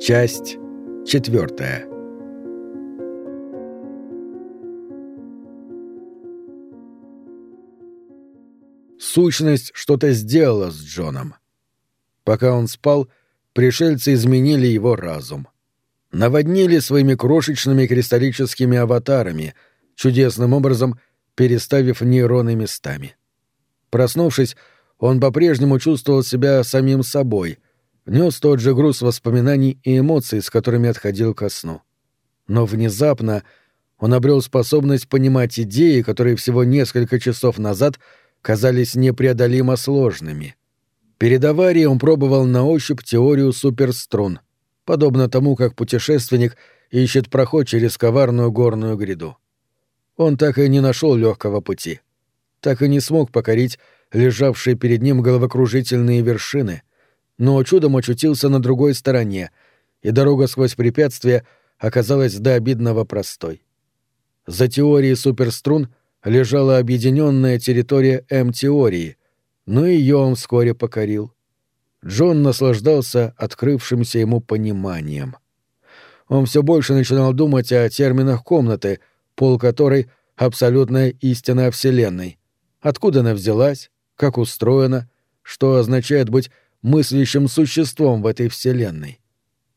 Часть четвертая. Сущность что-то сделала с Джоном. Пока он спал, пришельцы изменили его разум. Наводнили своими крошечными кристаллическими аватарами, чудесным образом переставив нейроны местами. Проснувшись, он по-прежнему чувствовал себя самим собой, нес тот же груз воспоминаний и эмоций, с которыми отходил ко сну. Но внезапно он обрел способность понимать идеи, которые всего несколько часов назад казались непреодолимо сложными. Перед аварией он пробовал на ощупь теорию суперструн, подобно тому, как путешественник ищет проход через коварную горную гряду. Он так и не нашел легкого пути. Так и не смог покорить лежавшие перед ним головокружительные вершины, но чудом очутился на другой стороне, и дорога сквозь препятствия оказалась до обидного простой. За теорией суперструн лежала объединенная территория М-теории, но ее он вскоре покорил. Джон наслаждался открывшимся ему пониманием. Он все больше начинал думать о терминах комнаты, пол которой — абсолютная истина Вселенной. Откуда она взялась, как устроена, что означает быть мыслящим существом в этой вселенной.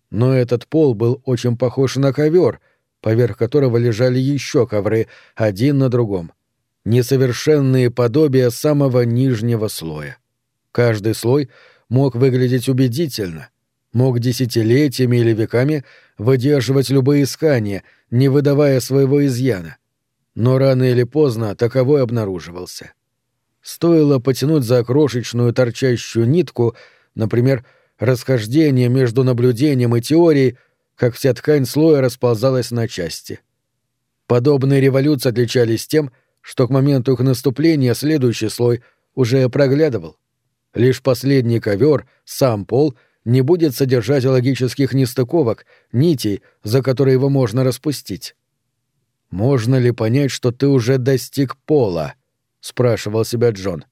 Но этот пол был очень похож на ковер, поверх которого лежали еще ковры, один на другом. Несовершенные подобия самого нижнего слоя. Каждый слой мог выглядеть убедительно, мог десятилетиями или веками выдерживать любые искания, не выдавая своего изъяна. Но рано или поздно таковой обнаруживался. Стоило потянуть за крошечную торчащую нитку, например, расхождение между наблюдением и теорией, как вся ткань слоя расползалась на части. Подобные революции отличались тем, что к моменту их наступления следующий слой уже проглядывал. Лишь последний ковер, сам пол, не будет содержать логических нестыковок, нитей, за которые его можно распустить. Можно ли понять, что ты уже достиг пола? — спрашивал себя Джон.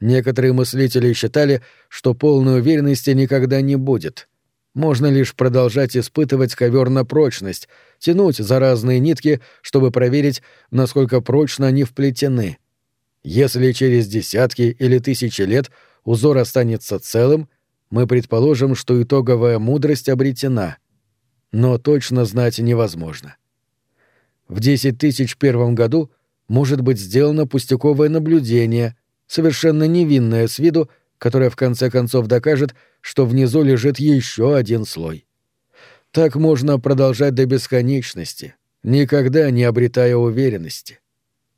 Некоторые мыслители считали, что полной уверенности никогда не будет. Можно лишь продолжать испытывать ковер на прочность, тянуть за разные нитки, чтобы проверить, насколько прочно они вплетены. Если через десятки или тысячи лет узор останется целым, мы предположим, что итоговая мудрость обретена. Но точно знать невозможно. В 10 тысяч первом году может быть сделано пустяковое наблюдение, совершенно невинное с виду, которое в конце концов докажет, что внизу лежит еще один слой. Так можно продолжать до бесконечности, никогда не обретая уверенности.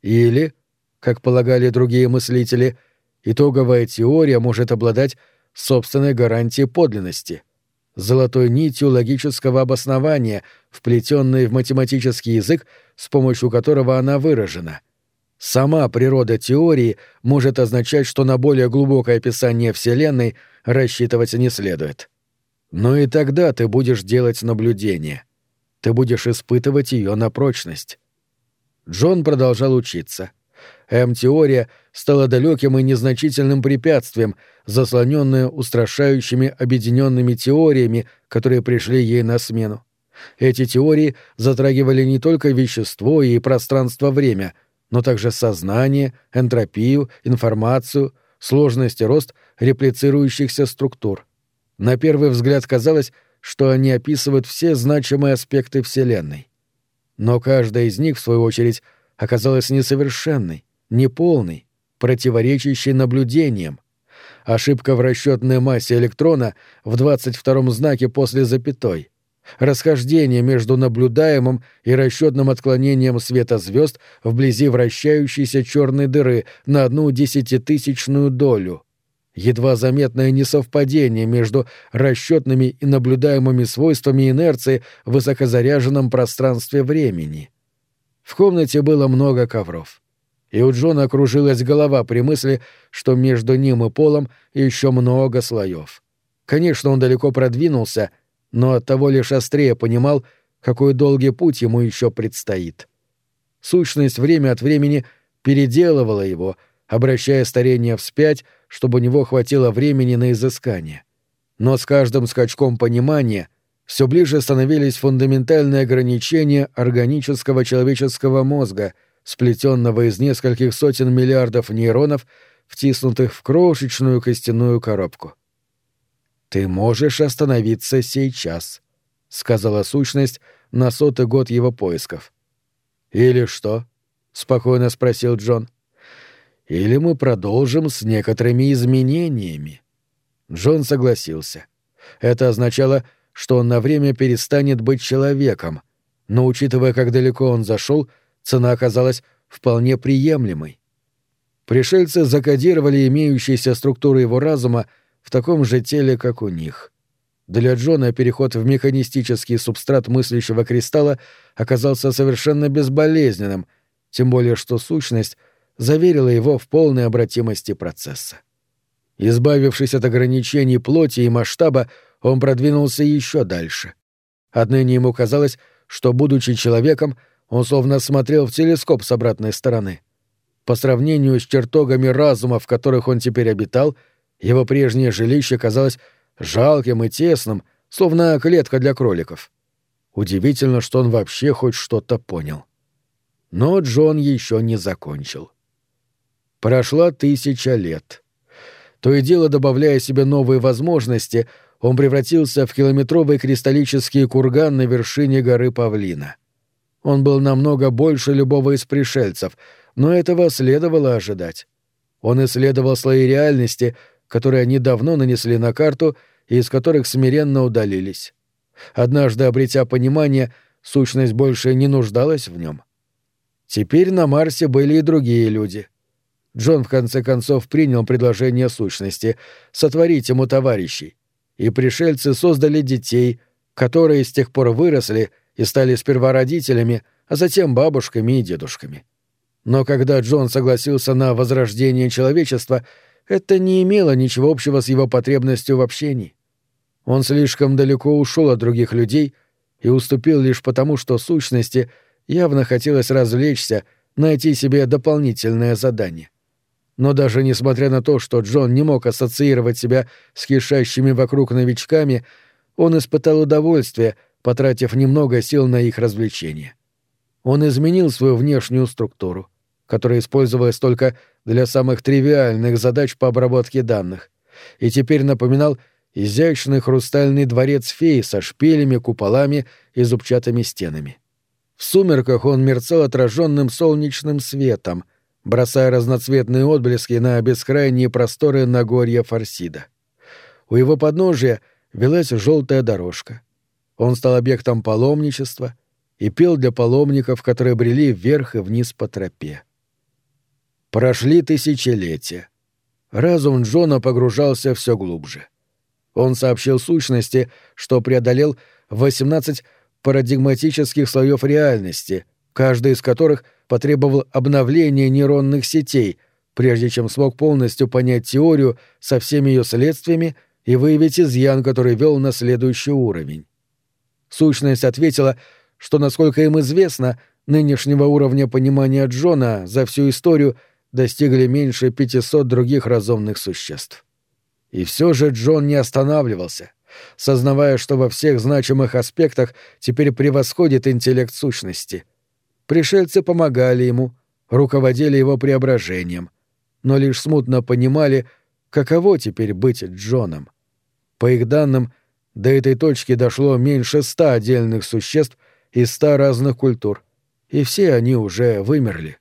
Или, как полагали другие мыслители, итоговая теория может обладать собственной гарантией подлинности, золотой нитью логического обоснования, вплетенной в математический язык, с помощью которого она выражена. Сама природа теории может означать, что на более глубокое описание Вселенной рассчитывать не следует. Но и тогда ты будешь делать наблюдение. Ты будешь испытывать ее на прочность. Джон продолжал учиться. М-теория стала далеким и незначительным препятствием, заслоненная устрашающими объединенными теориями, которые пришли ей на смену. Эти теории затрагивали не только вещество и пространство-время, но также сознание, энтропию, информацию, сложность и рост реплицирующихся структур. На первый взгляд казалось, что они описывают все значимые аспекты Вселенной. Но каждая из них, в свою очередь, оказалась несовершенной, неполной, противоречащей наблюдениям. Ошибка в расчетной массе электрона в 22-м знаке после запятой расхождение между наблюдаемым и расчетным отклонением света звезд вблизи вращающейся черной дыры на одну десятитысячную долю, едва заметное несовпадение между расчетными и наблюдаемыми свойствами инерции в высокозаряженном пространстве времени. В комнате было много ковров. И у Джона окружилась голова при мысли, что между ним и полом еще много слоев. Конечно, он далеко продвинулся — но оттого лишь острее понимал, какой долгий путь ему еще предстоит. Сущность время от времени переделывала его, обращая старение вспять, чтобы у него хватило времени на изыскание. Но с каждым скачком понимания все ближе становились фундаментальные ограничения органического человеческого мозга, сплетенного из нескольких сотен миллиардов нейронов, втиснутых в крошечную костяную коробку. «Ты можешь остановиться сейчас», — сказала сущность на сотый год его поисков. «Или что?» — спокойно спросил Джон. «Или мы продолжим с некоторыми изменениями». Джон согласился. Это означало, что он на время перестанет быть человеком, но, учитывая, как далеко он зашел, цена оказалась вполне приемлемой. Пришельцы закодировали имеющиеся структуры его разума в таком же теле, как у них. Для Джона переход в механистический субстрат мыслящего кристалла оказался совершенно безболезненным, тем более что сущность заверила его в полной обратимости процесса. Избавившись от ограничений плоти и масштаба, он продвинулся еще дальше. Отныне ему казалось, что, будучи человеком, он словно смотрел в телескоп с обратной стороны. По сравнению с чертогами разума, в которых он теперь обитал, его прежнее жилище казалось жалким и тесным, словно клетка для кроликов. Удивительно, что он вообще хоть что-то понял. Но Джон еще не закончил. Прошла тысяча лет. То и дело, добавляя себе новые возможности, он превратился в километровый кристаллический курган на вершине горы Павлина. Он был намного больше любого из пришельцев, но этого следовало ожидать. Он исследовал слои реальности, которые они давно нанесли на карту и из которых смиренно удалились. Однажды, обретя понимание, сущность больше не нуждалась в нем. Теперь на Марсе были и другие люди. Джон в конце концов принял предложение сущности сотворить ему товарищей, и пришельцы создали детей, которые с тех пор выросли и стали сперва родителями, а затем бабушками и дедушками. Но когда Джон согласился на возрождение человечества, это не имело ничего общего с его потребностью в общении. Он слишком далеко ушел от других людей и уступил лишь потому, что сущности явно хотелось развлечься, найти себе дополнительное задание. Но даже несмотря на то, что Джон не мог ассоциировать себя с кишащими вокруг новичками, он испытал удовольствие, потратив немного сил на их развлечение. Он изменил свою внешнюю структуру, которая использовалась только для самых тривиальных задач по обработке данных, и теперь напоминал изящный хрустальный дворец феи со шпилями, куполами и зубчатыми стенами. В сумерках он мерцал отраженным солнечным светом, бросая разноцветные отблески на бескрайние просторы Нагорья Фарсида. У его подножия велась желтая дорожка. Он стал объектом паломничества и пел для паломников, которые брели вверх и вниз по тропе. Прошли тысячелетия. Разум Джона погружался все глубже. Он сообщил сущности, что преодолел 18 парадигматических слоев реальности, каждый из которых — потребовал обновления нейронных сетей, прежде чем смог полностью понять теорию со всеми ее следствиями и выявить изъян, который вел на следующий уровень. Сущность ответила, что, насколько им известно, нынешнего уровня понимания Джона за всю историю достигли меньше 500 других разумных существ. И все же Джон не останавливался, сознавая, что во всех значимых аспектах теперь превосходит интеллект сущности — Пришельцы помогали ему, руководили его преображением, но лишь смутно понимали, каково теперь быть Джоном. По их данным, до этой точки дошло меньше ста отдельных существ из ста разных культур, и все они уже вымерли.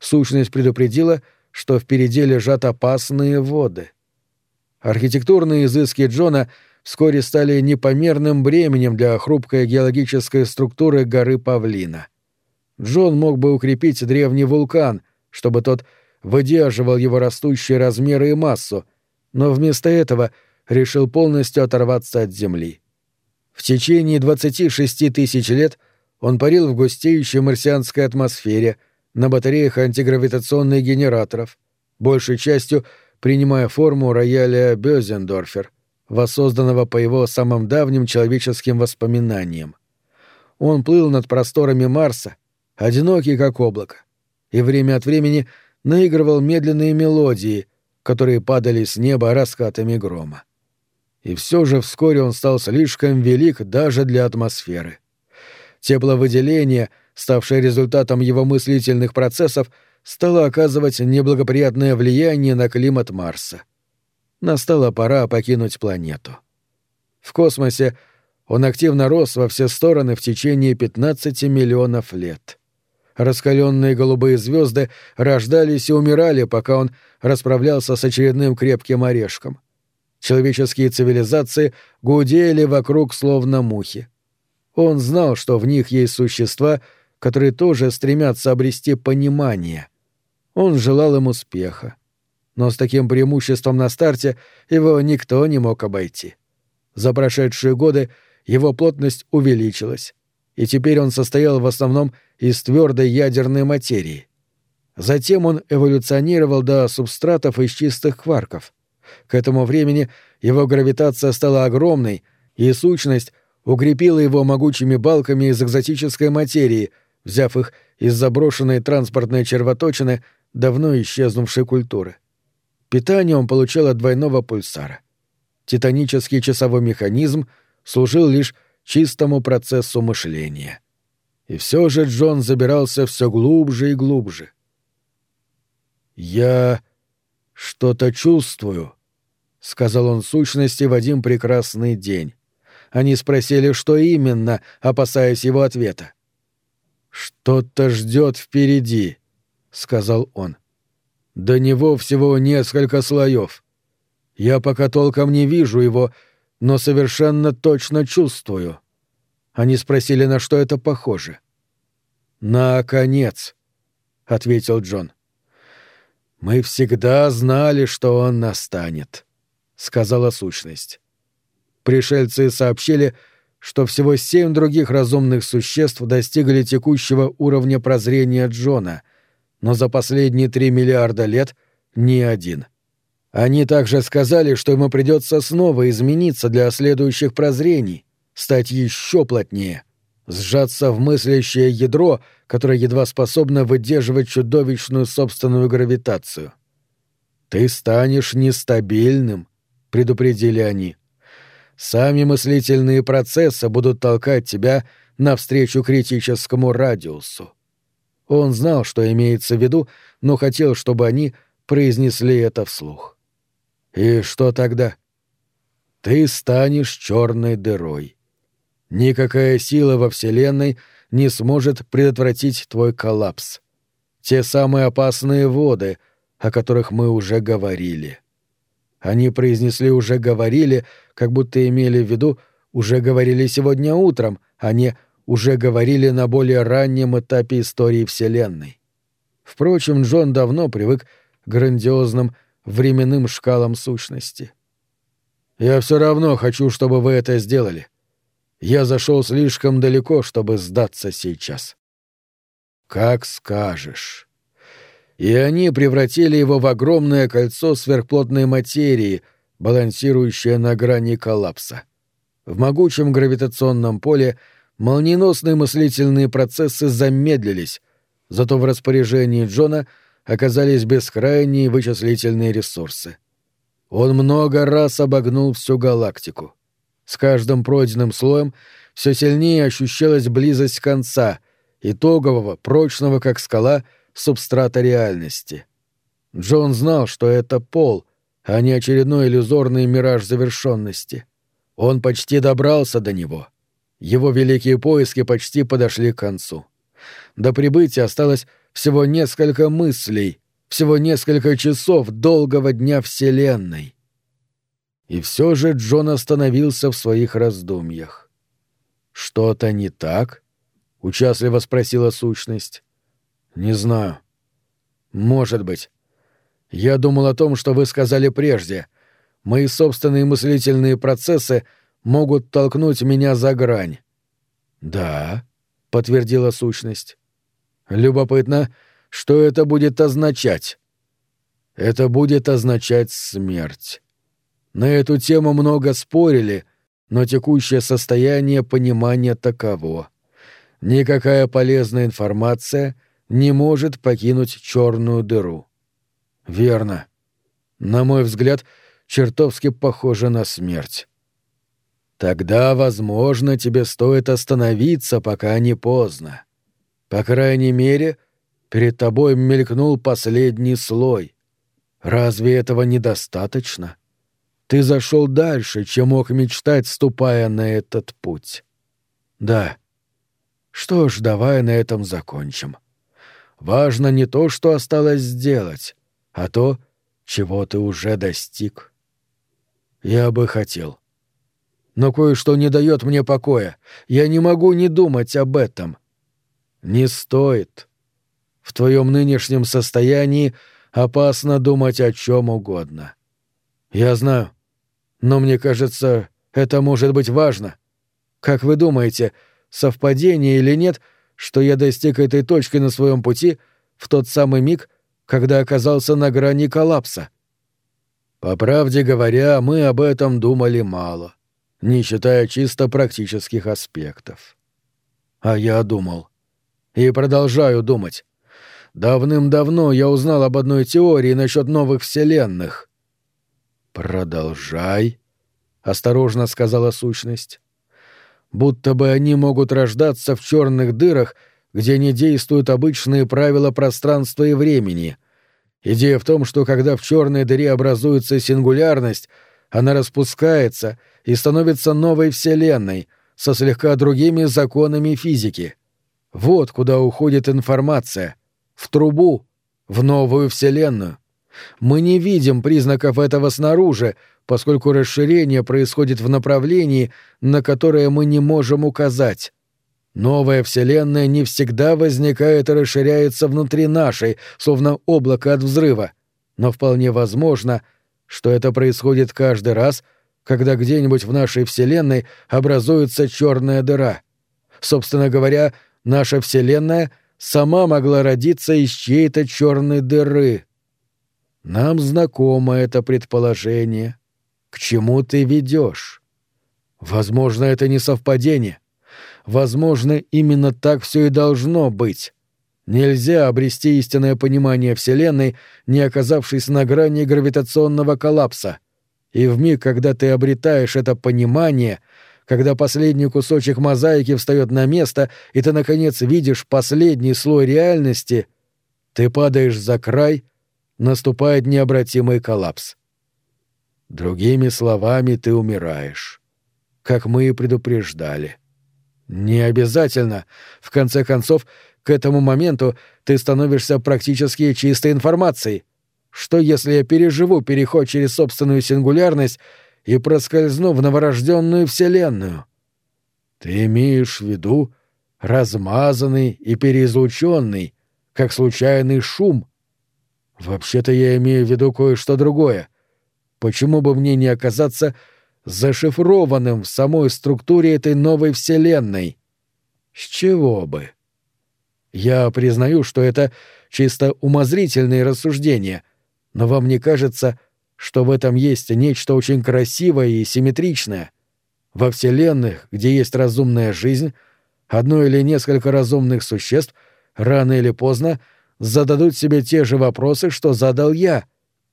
Сущность предупредила, что впереди лежат опасные воды. Архитектурные изыски Джона вскоре стали непомерным бременем для хрупкой геологической структуры горы Павлина — Джон мог бы укрепить древний вулкан, чтобы тот выдерживал его растущие размеры и массу, но вместо этого решил полностью оторваться от Земли. В течение 26 тысяч лет он парил в густеющей марсианской атмосфере, на батареях антигравитационных генераторов, большей частью принимая форму рояля Бёзендорфер, воссозданного по его самым давним человеческим воспоминаниям. Он плыл над просторами Марса, одинокий как облако, и время от времени наигрывал медленные мелодии, которые падали с неба раскатами грома. И все же вскоре он стал слишком велик даже для атмосферы. Тепловыделение, ставшее результатом его мыслительных процессов, стало оказывать неблагоприятное влияние на климат Марса. Настала пора покинуть планету. В космосе он активно рос во все стороны в течение 15 миллионов лет. Раскаленные голубые звезды рождались и умирали, пока он расправлялся с очередным крепким орешком. Человеческие цивилизации гудели вокруг словно мухи. Он знал, что в них есть существа, которые тоже стремятся обрести понимание. Он желал им успеха. Но с таким преимуществом на старте его никто не мог обойти. За прошедшие годы его плотность увеличилась, и теперь он состоял в основном из твердой ядерной материи. Затем он эволюционировал до субстратов из чистых кварков. К этому времени его гравитация стала огромной, и сущность укрепила его могучими балками из экзотической материи, взяв их из заброшенной транспортной червоточины давно исчезнувшей культуры. Питание он получал от двойного пульсара. Титанический часовой механизм служил лишь чистому процессу мышления. И все же Джон забирался все глубже и глубже. «Я что-то чувствую», — сказал он сущности в один прекрасный день. Они спросили, что именно, опасаясь его ответа. «Что-то ждет впереди», — сказал он. «До него всего несколько слоев. Я пока толком не вижу его, но совершенно точно чувствую». Они спросили, на что это похоже. «На конец», — ответил Джон. «Мы всегда знали, что он настанет», — сказала сущность. Пришельцы сообщили, что всего семь других разумных существ достигли текущего уровня прозрения Джона, но за последние три миллиарда лет ни один. Они также сказали, что ему придется снова измениться для следующих прозрений, стать еще плотнее, сжаться в мыслящее ядро, которое едва способно выдерживать чудовищную собственную гравитацию. «Ты станешь нестабильным», — предупредили они. Сами мыслительные процессы будут толкать тебя навстречу критическому радиусу. Он знал, что имеется в виду, но хотел, чтобы они произнесли это вслух. И что тогда? Ты станешь черной дырой. Никакая сила во Вселенной не сможет предотвратить твой коллапс. Те самые опасные воды, о которых мы уже говорили. Они произнесли «уже говорили», как будто имели в виду «уже говорили сегодня утром», а не «уже говорили на более раннем этапе истории Вселенной». Впрочем, Джон давно привык к грандиозным временным шкалам сущности. «Я все равно хочу, чтобы вы это сделали. Я зашел слишком далеко, чтобы сдаться сейчас». «Как скажешь» и они превратили его в огромное кольцо сверхплотной материи, балансирующее на грани коллапса. В могучем гравитационном поле молниеносные мыслительные процессы замедлились, зато в распоряжении Джона оказались бескрайние вычислительные ресурсы. Он много раз обогнул всю галактику. С каждым пройденным слоем все сильнее ощущалась близость конца, итогового, прочного как скала — субстрата реальности. Джон знал, что это пол, а не очередной иллюзорный мираж завершенности. Он почти добрался до него. Его великие поиски почти подошли к концу. До прибытия осталось всего несколько мыслей, всего несколько часов долгого дня Вселенной. И все же Джон остановился в своих раздумьях. «Что-то не так?» — участливо спросила сущность. «Не знаю». «Может быть. Я думал о том, что вы сказали прежде. Мои собственные мыслительные процессы могут толкнуть меня за грань». «Да», — подтвердила сущность. «Любопытно, что это будет означать?» «Это будет означать смерть». На эту тему много спорили, но текущее состояние понимания таково. Никакая полезная информация — не может покинуть черную дыру. Верно. На мой взгляд, чертовски похоже на смерть. Тогда, возможно, тебе стоит остановиться, пока не поздно. По крайней мере, перед тобой мелькнул последний слой. Разве этого недостаточно? Ты зашел дальше, чем мог мечтать, ступая на этот путь. Да. Что ж, давай на этом закончим. Важно не то, что осталось сделать, а то, чего ты уже достиг. Я бы хотел. Но кое-что не дает мне покоя. Я не могу не думать об этом. Не стоит. В твоем нынешнем состоянии опасно думать о чем угодно. Я знаю. Но мне кажется, это может быть важно. Как вы думаете, совпадение или нет, что я достиг этой точки на своем пути в тот самый миг, когда оказался на грани коллапса? По правде говоря, мы об этом думали мало, не считая чисто практических аспектов. А я думал. И продолжаю думать. Давным-давно я узнал об одной теории насчет новых вселенных. «Продолжай», — осторожно сказала сущность. «Будто бы они могут рождаться в черных дырах, где не действуют обычные правила пространства и времени. Идея в том, что когда в черной дыре образуется сингулярность, она распускается и становится новой Вселенной со слегка другими законами физики. Вот куда уходит информация. В трубу, в новую Вселенную. Мы не видим признаков этого снаружи, поскольку расширение происходит в направлении, на которое мы не можем указать. Новая Вселенная не всегда возникает и расширяется внутри нашей, словно облако от взрыва. Но вполне возможно, что это происходит каждый раз, когда где-нибудь в нашей Вселенной образуется черная дыра. Собственно говоря, наша Вселенная сама могла родиться из чьей-то черной дыры. Нам знакомо это предположение. К чему ты ведешь? Возможно, это не совпадение. Возможно, именно так все и должно быть. Нельзя обрести истинное понимание Вселенной, не оказавшись на грани гравитационного коллапса. И в миг, когда ты обретаешь это понимание, когда последний кусочек мозаики встает на место, и ты, наконец, видишь последний слой реальности, ты падаешь за край — наступает необратимый коллапс. Другими словами, ты умираешь. Как мы и предупреждали. Не обязательно. В конце концов, к этому моменту ты становишься практически чистой информацией. Что если я переживу переход через собственную сингулярность и проскользну в новорожденную Вселенную? Ты имеешь в виду размазанный и переизлученный, как случайный шум, Вообще-то я имею в виду кое-что другое. Почему бы мне не оказаться зашифрованным в самой структуре этой новой вселенной? С чего бы? Я признаю, что это чисто умозрительные рассуждения, но вам не кажется, что в этом есть нечто очень красивое и симметричное? Во вселенных, где есть разумная жизнь, одно или несколько разумных существ рано или поздно — зададут себе те же вопросы, что задал я,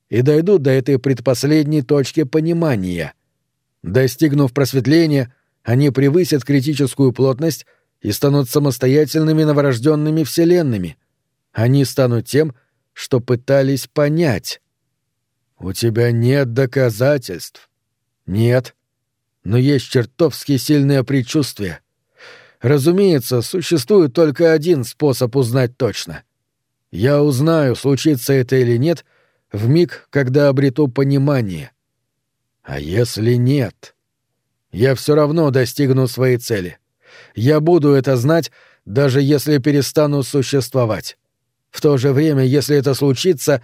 и дойдут до этой предпоследней точки понимания. Достигнув просветления, они превысят критическую плотность и станут самостоятельными новорожденными вселенными. Они станут тем, что пытались понять. У тебя нет доказательств. Нет. Но есть чертовски сильное предчувствие. Разумеется, существует только один способ узнать точно — я узнаю, случится это или нет, в миг, когда обрету понимание. А если нет? Я все равно достигну своей цели. Я буду это знать, даже если перестану существовать. В то же время, если это случится,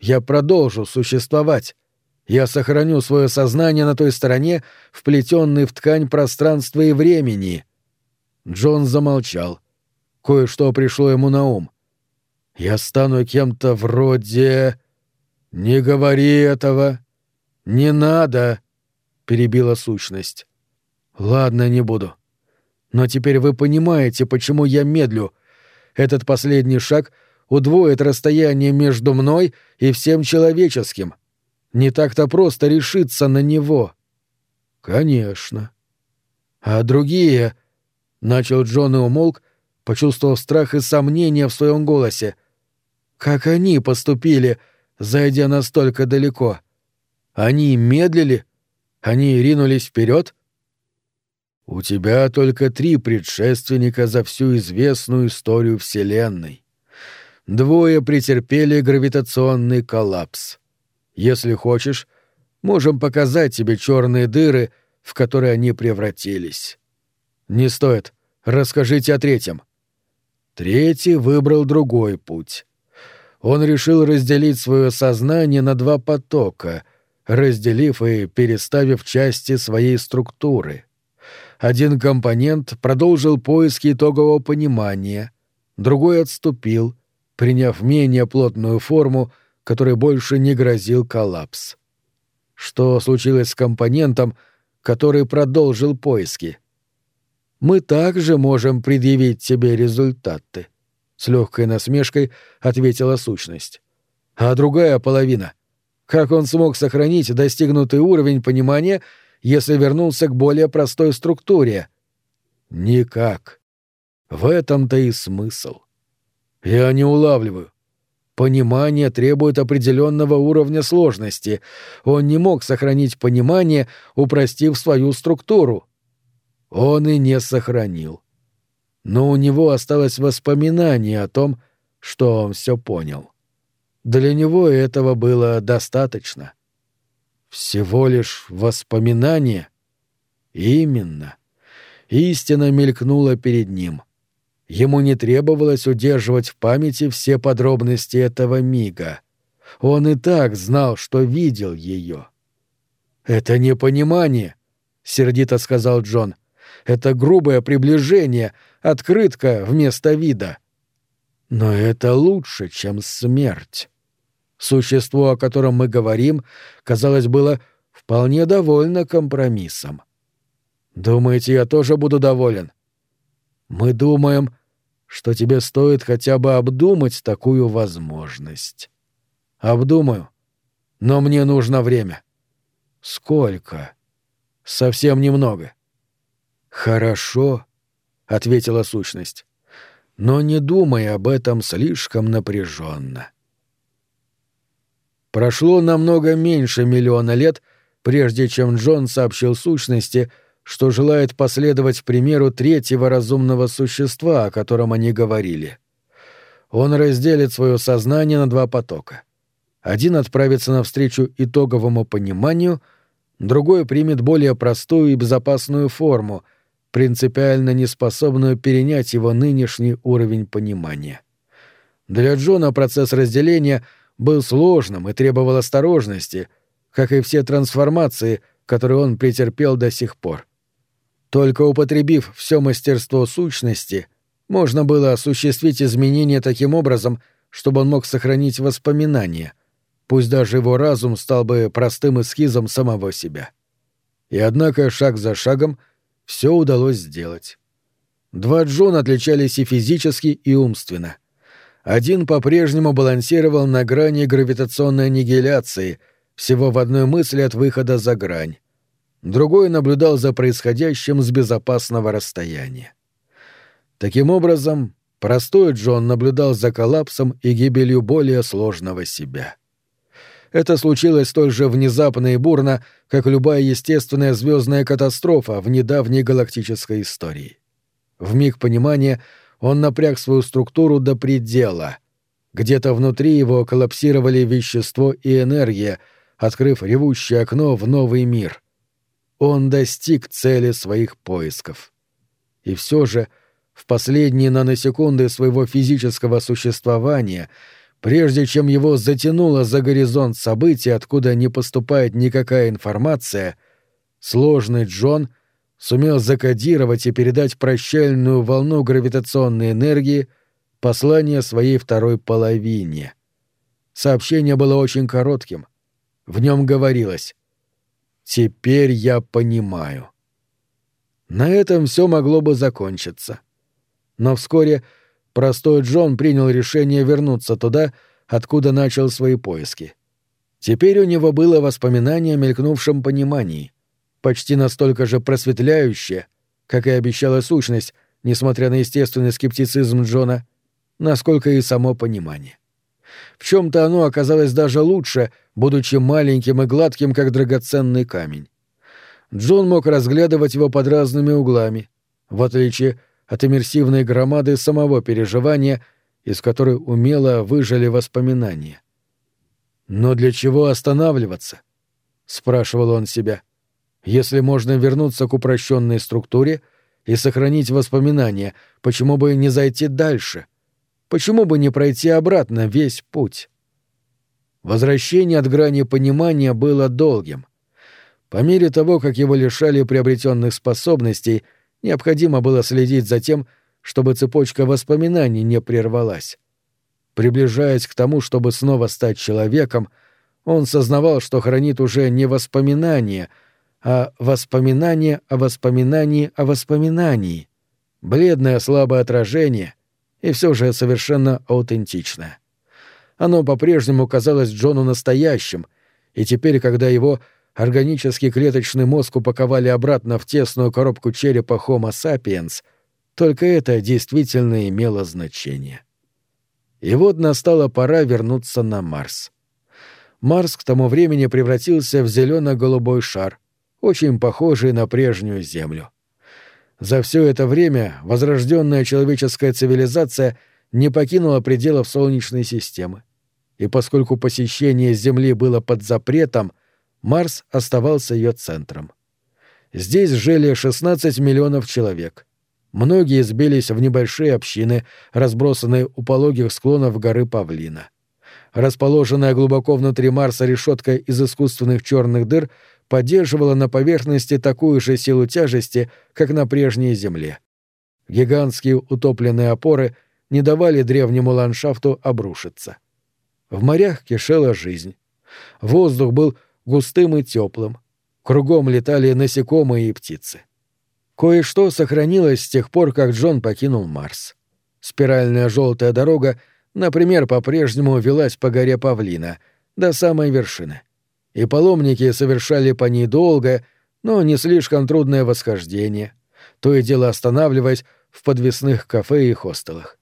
я продолжу существовать. Я сохраню свое сознание на той стороне, вплетенной в ткань пространства и времени. Джон замолчал. Кое-что пришло ему на ум. Я стану кем-то вроде... Не говори этого. Не надо, перебила сущность. Ладно, не буду. Но теперь вы понимаете, почему я медлю. Этот последний шаг удвоит расстояние между мной и всем человеческим. Не так-то просто решиться на него. Конечно. А другие... Начал Джон и умолк, почувствовав страх и сомнение в своем голосе. Как они поступили, зайдя настолько далеко? Они медлили? Они ринулись вперед? У тебя только три предшественника за всю известную историю Вселенной. Двое претерпели гравитационный коллапс. Если хочешь, можем показать тебе черные дыры, в которые они превратились. Не стоит. Расскажите о третьем. Третий выбрал другой путь. Он решил разделить свое сознание на два потока, разделив и переставив части своей структуры. Один компонент продолжил поиски итогового понимания, другой отступил, приняв менее плотную форму, которой больше не грозил коллапс. Что случилось с компонентом, который продолжил поиски? Мы также можем предъявить тебе результаты. С легкой насмешкой ответила сущность. А другая половина? Как он смог сохранить достигнутый уровень понимания, если вернулся к более простой структуре? Никак. В этом-то и смысл. Я не улавливаю. Понимание требует определенного уровня сложности. Он не мог сохранить понимание, упростив свою структуру. Он и не сохранил. Но у него осталось воспоминание о том, что он все понял. Для него этого было достаточно. Всего лишь воспоминание? Именно. Истина мелькнула перед ним — Ему не требовалось удерживать в памяти все подробности этого мига. Он и так знал, что видел ее. «Это не понимание», — сердито сказал Джон. «Это грубое приближение, открытка вместо вида». Но это лучше, чем смерть. Существо, о котором мы говорим, казалось, было вполне довольно компромиссом. Думаете, я тоже буду доволен? Мы думаем, что тебе стоит хотя бы обдумать такую возможность. Обдумаю. Но мне нужно время. Сколько? Совсем немного. Хорошо, ответила сущность. Но не думай об этом слишком напряженно. Прошло намного меньше миллиона лет, прежде чем Джон сообщил сущности, что желает последовать примеру третьего разумного существа, о котором они говорили. Он разделит свое сознание на два потока. Один отправится навстречу итоговому пониманию, другой примет более простую и безопасную форму, принципиально неспособную перенять его нынешний уровень понимания. Для Джона процесс разделения был сложным и требовал осторожности, как и все трансформации, которые он претерпел до сих пор. Только употребив все мастерство сущности, можно было осуществить изменения таким образом, чтобы он мог сохранить воспоминания, пусть даже его разум стал бы простым эскизом самого себя. И однако шаг за шагом все удалось сделать. Два Джона отличались и физически, и умственно. Один по-прежнему балансировал на грани гравитационной аннигиляции, всего в одной мысли от выхода за грань другой наблюдал за происходящим с безопасного расстояния. Таким образом, простой Джон наблюдал за коллапсом и гибелью более сложного себя. Это случилось столь же внезапно и бурно, как любая естественная звездная катастрофа в недавней галактической истории. В миг понимания он напряг свою структуру до предела. Где-то внутри его коллапсировали вещество и энергия, открыв ревущее окно в новый мир он достиг цели своих поисков. И все же, в последние наносекунды своего физического существования, прежде чем его затянуло за горизонт событий, откуда не поступает никакая информация, сложный Джон сумел закодировать и передать прощальную волну гравитационной энергии послание своей второй половине. Сообщение было очень коротким. В нем говорилось Теперь я понимаю. На этом все могло бы закончиться. Но вскоре простой Джон принял решение вернуться туда, откуда начал свои поиски. Теперь у него было воспоминание о мелькнувшем понимании, почти настолько же просветляющее, как и обещала сущность, несмотря на естественный скептицизм Джона, насколько и само понимание. В чем-то оно оказалось даже лучше, будучи маленьким и гладким, как драгоценный камень. Джон мог разглядывать его под разными углами, в отличие от иммерсивной громады самого переживания, из которой умело выжили воспоминания. Но для чего останавливаться? спрашивал он себя. Если можно вернуться к упрощенной структуре и сохранить воспоминания, почему бы не зайти дальше? Почему бы не пройти обратно весь путь? Возвращение от грани понимания было долгим. По мере того, как его лишали приобретенных способностей, необходимо было следить за тем, чтобы цепочка воспоминаний не прервалась. Приближаясь к тому, чтобы снова стать человеком, он сознавал, что хранит уже не воспоминания, а воспоминания о воспоминании о воспоминании. Бледное слабое отражение и все же совершенно аутентичное. Оно по-прежнему казалось Джону настоящим, и теперь, когда его органический клеточный мозг упаковали обратно в тесную коробку черепа Homo sapiens, только это действительно имело значение. И вот настала пора вернуться на Марс. Марс к тому времени превратился в зелено-голубой шар, очень похожий на прежнюю Землю. За все это время возрожденная человеческая цивилизация не покинула пределов Солнечной системы. И поскольку посещение Земли было под запретом, Марс оставался ее центром. Здесь жили 16 миллионов человек — Многие сбились в небольшие общины, разбросанные у пологих склонов горы Павлина. Расположенная глубоко внутри Марса решетка из искусственных черных дыр поддерживала на поверхности такую же силу тяжести, как на прежней Земле. Гигантские утопленные опоры не давали древнему ландшафту обрушиться. В морях кишела жизнь. Воздух был густым и теплым. Кругом летали насекомые и птицы. Кое-что сохранилось с тех пор, как Джон покинул Марс. Спиральная желтая дорога, например, по-прежнему велась по горе Павлина, до самой вершины. И паломники совершали по ней долгое, но не слишком трудное восхождение, то и дело останавливаясь в подвесных кафе и хостелах.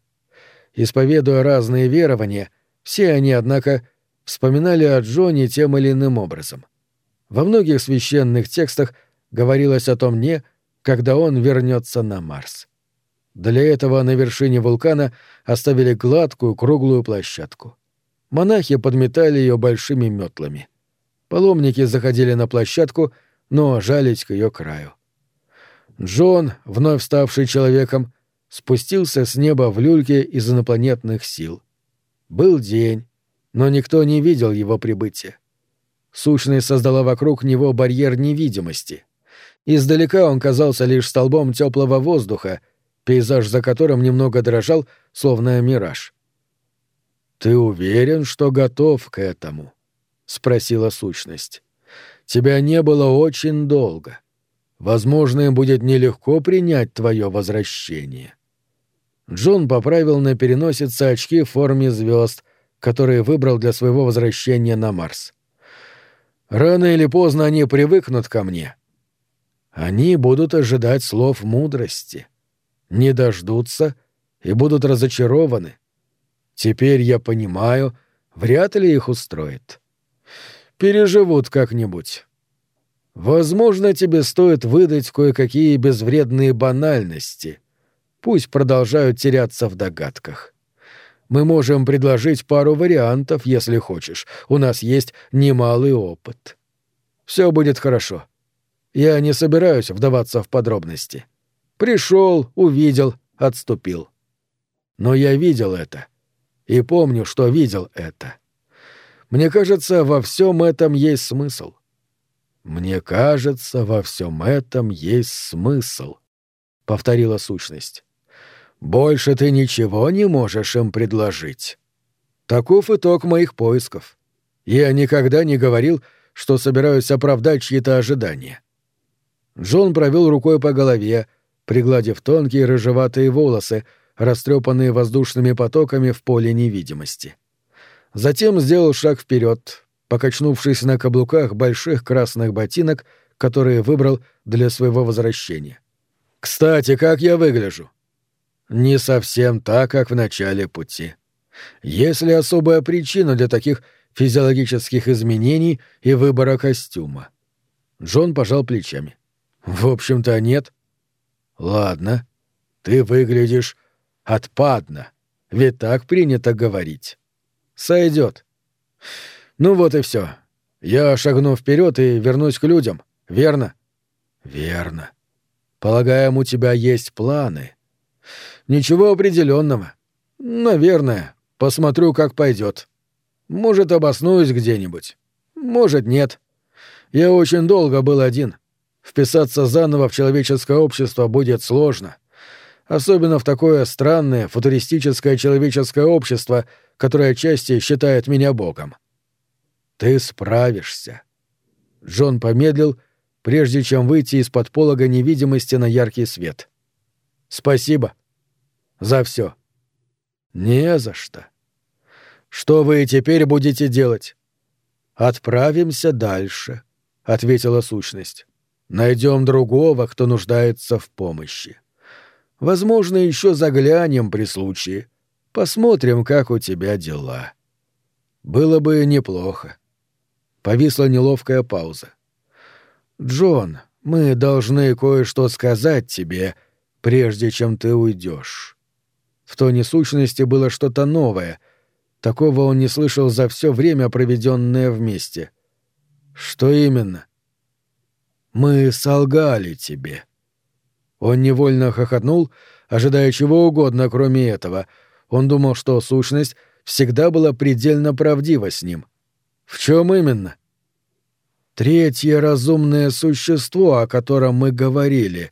Исповедуя разные верования, все они, однако, вспоминали о Джоне тем или иным образом. Во многих священных текстах говорилось о том не, когда он вернется на Марс. Для этого на вершине вулкана оставили гладкую круглую площадку. Монахи подметали ее большими метлами. Паломники заходили на площадку, но жались к ее краю. Джон, вновь ставший человеком, спустился с неба в люльке из инопланетных сил. Был день, но никто не видел его прибытия. Сущность создала вокруг него барьер невидимости — Издалека он казался лишь столбом теплого воздуха, пейзаж за которым немного дрожал, словно мираж. «Ты уверен, что готов к этому?» — спросила сущность. «Тебя не было очень долго. Возможно, им будет нелегко принять твое возвращение». Джон поправил на переносице очки в форме звезд, которые выбрал для своего возвращения на Марс. «Рано или поздно они привыкнут ко мне», они будут ожидать слов мудрости, не дождутся и будут разочарованы. Теперь я понимаю, вряд ли их устроит. Переживут как-нибудь. Возможно, тебе стоит выдать кое-какие безвредные банальности. Пусть продолжают теряться в догадках. Мы можем предложить пару вариантов, если хочешь. У нас есть немалый опыт. Все будет хорошо. Я не собираюсь вдаваться в подробности. Пришел, увидел, отступил. Но я видел это. И помню, что видел это. Мне кажется, во всем этом есть смысл. Мне кажется, во всем этом есть смысл, повторила сущность. Больше ты ничего не можешь им предложить. Таков итог моих поисков. Я никогда не говорил, что собираюсь оправдать чьи-то ожидания. Джон провел рукой по голове, пригладив тонкие рыжеватые волосы, растрепанные воздушными потоками в поле невидимости. Затем сделал шаг вперед, покачнувшись на каблуках больших красных ботинок, которые выбрал для своего возвращения. «Кстати, как я выгляжу?» «Не совсем так, как в начале пути. Есть ли особая причина для таких физиологических изменений и выбора костюма?» Джон пожал плечами. «В общем-то, нет». «Ладно. Ты выглядишь отпадно. Ведь так принято говорить. Сойдет. Ну вот и все. Я шагну вперед и вернусь к людям, верно? Верно. Полагаем, у тебя есть планы. Ничего определенного. Наверное. Посмотрю, как пойдет. Может, обоснуюсь где-нибудь. Может, нет. Я очень долго был один. Вписаться заново в человеческое общество будет сложно. Особенно в такое странное, футуристическое человеческое общество, которое отчасти считает меня богом. Ты справишься. Джон помедлил, прежде чем выйти из-под полога невидимости на яркий свет. Спасибо. За все. Не за что. Что вы теперь будете делать? Отправимся дальше, ответила сущность. Найдем другого, кто нуждается в помощи. Возможно, еще заглянем при случае. Посмотрим, как у тебя дела. Было бы неплохо. Повисла неловкая пауза. Джон, мы должны кое-что сказать тебе, прежде чем ты уйдешь. В тоне сущности было что-то новое. Такого он не слышал за все время, проведенное вместе. Что именно? Мы солгали тебе. Он невольно хохотнул, ожидая чего угодно, кроме этого. Он думал, что сущность всегда была предельно правдива с ним. В чем именно? Третье разумное существо, о котором мы говорили,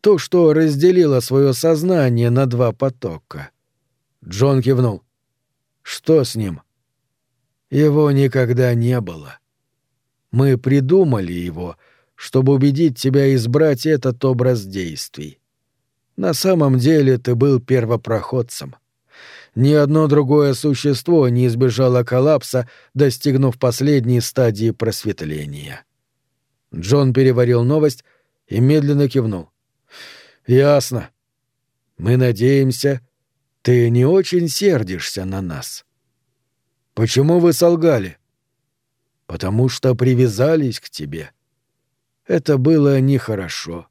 то, что разделило свое сознание на два потока. Джон кивнул. Что с ним? Его никогда не было. Мы придумали его — чтобы убедить тебя избрать этот образ действий. На самом деле ты был первопроходцем. Ни одно другое существо не избежало коллапса, достигнув последней стадии просветления. Джон переварил новость и медленно кивнул. «Ясно. Мы надеемся, ты не очень сердишься на нас». «Почему вы солгали?» «Потому что привязались к тебе». Это было нехорошо.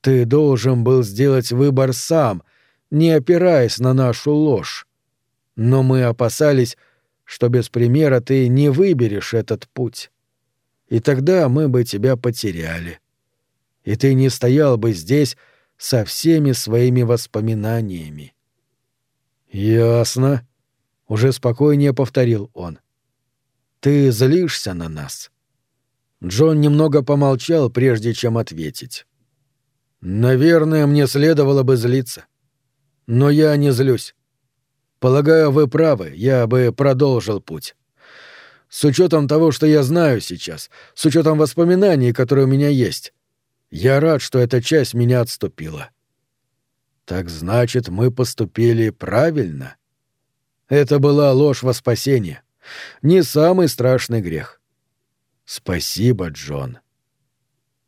Ты должен был сделать выбор сам, не опираясь на нашу ложь. Но мы опасались, что без примера ты не выберешь этот путь. И тогда мы бы тебя потеряли. И ты не стоял бы здесь со всеми своими воспоминаниями. «Ясно», — уже спокойнее повторил он. «Ты злишься на нас. Джон немного помолчал, прежде чем ответить. «Наверное, мне следовало бы злиться. Но я не злюсь. Полагаю, вы правы, я бы продолжил путь. С учетом того, что я знаю сейчас, с учетом воспоминаний, которые у меня есть, я рад, что эта часть меня отступила. Так значит, мы поступили правильно? Это была ложь во спасение. Не самый страшный грех. Спасибо, Джон.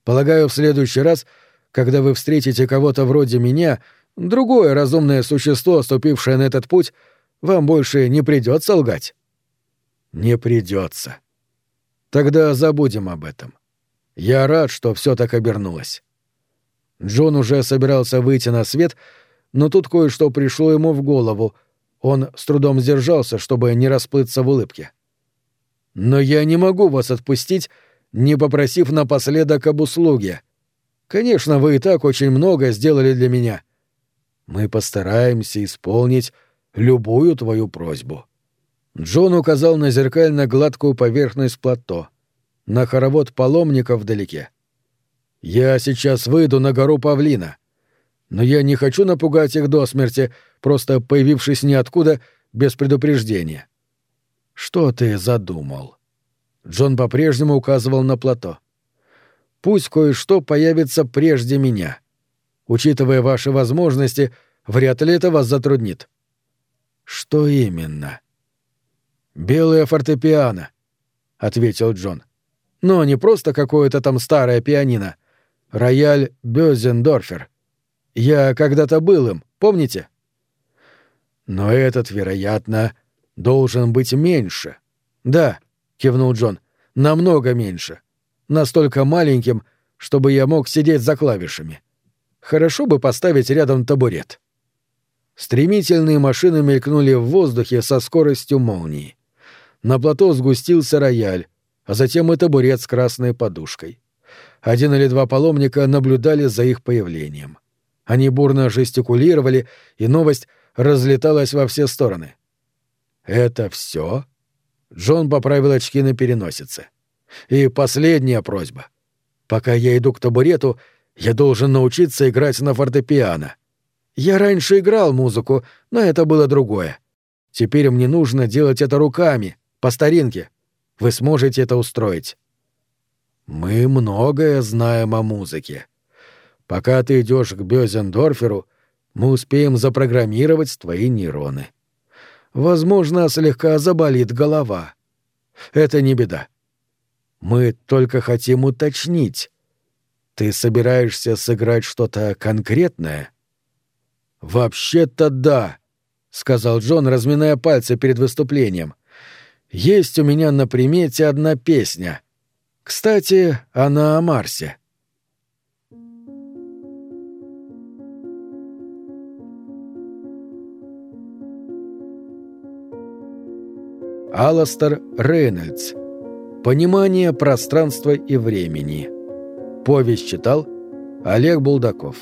Полагаю, в следующий раз, когда вы встретите кого-то вроде меня, другое разумное существо, ступившее на этот путь, вам больше не придется лгать. Не придется. Тогда забудем об этом. Я рад, что все так обернулось. Джон уже собирался выйти на свет, но тут кое-что пришло ему в голову. Он с трудом сдержался, чтобы не расплыться в улыбке. — но я не могу вас отпустить, не попросив напоследок об услуге. Конечно, вы и так очень много сделали для меня. Мы постараемся исполнить любую твою просьбу». Джон указал на зеркально-гладкую поверхность плато, на хоровод паломников вдалеке. «Я сейчас выйду на гору Павлина, но я не хочу напугать их до смерти, просто появившись ниоткуда без предупреждения. «Что ты задумал?» Джон по-прежнему указывал на плато. «Пусть кое-что появится прежде меня. Учитывая ваши возможности, вряд ли это вас затруднит». «Что именно — белое фортепиано. ответил Джон. «Но не просто какое-то там старое пианино. Рояль Бёзендорфер. Я когда-то был им, помните?» «Но этот, вероятно, должен быть меньше». «Да», — кивнул Джон, — «намного меньше. Настолько маленьким, чтобы я мог сидеть за клавишами. Хорошо бы поставить рядом табурет». Стремительные машины мелькнули в воздухе со скоростью молнии. На плато сгустился рояль, а затем и табурет с красной подушкой. Один или два паломника наблюдали за их появлением. Они бурно жестикулировали, и новость разлеталась во все стороны. «Это все?» Джон поправил очки на переносице. «И последняя просьба. Пока я иду к табурету, я должен научиться играть на фортепиано. Я раньше играл музыку, но это было другое. Теперь мне нужно делать это руками, по старинке. Вы сможете это устроить. Мы многое знаем о музыке. Пока ты идешь к Бёзендорферу, мы успеем запрограммировать твои нейроны. Возможно, слегка заболит голова. Это не беда. Мы только хотим уточнить. Ты собираешься сыграть что-то конкретное? Вообще-то да, сказал Джон, разминая пальцы перед выступлением. Есть у меня на примете одна песня. Кстати, она о Марсе. Аластер Рейнольдс. Понимание пространства и времени. Повесть читал Олег Булдаков.